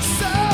so